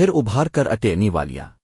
پھر ابھار کر اٹینی والیاں۔